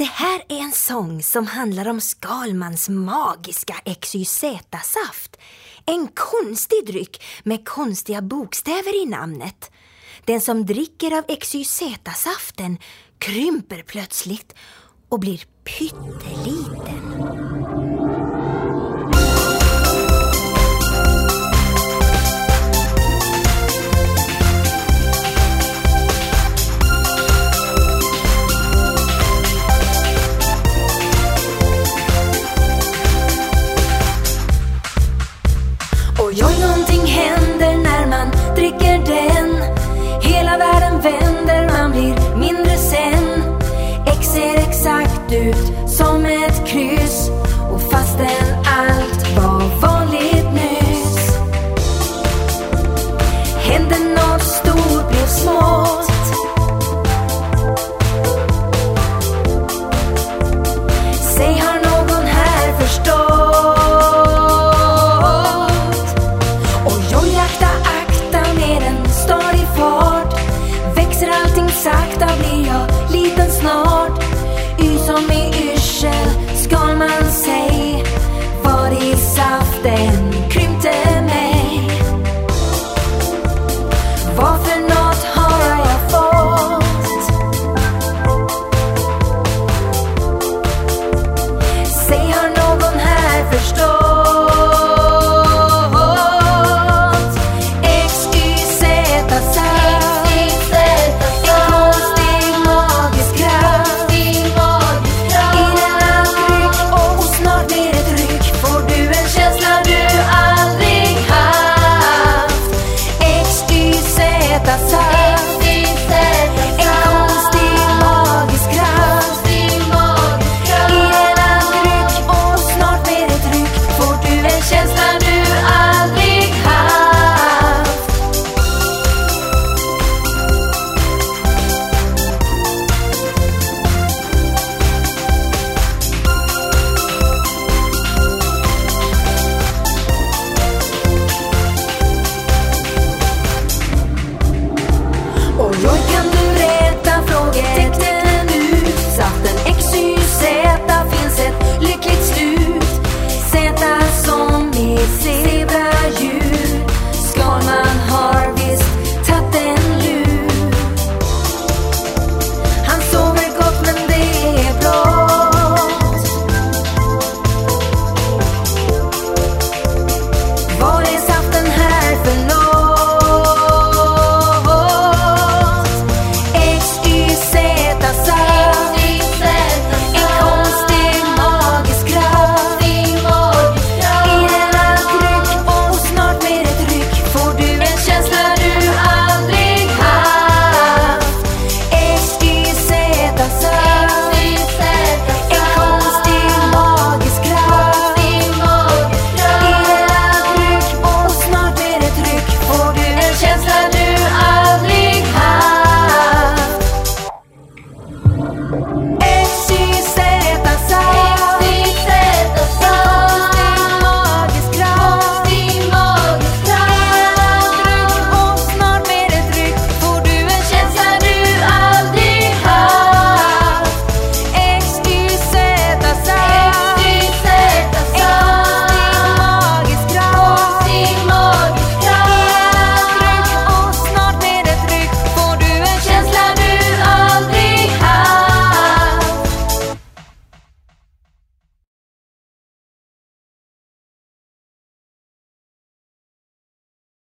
Det här är en sång som handlar om Skalmans magiska XYZ-saft. En konstig dryck med konstiga bokstäver i namnet. Den som dricker av XYZ-saften krymper plötsligt och blir pytteliten.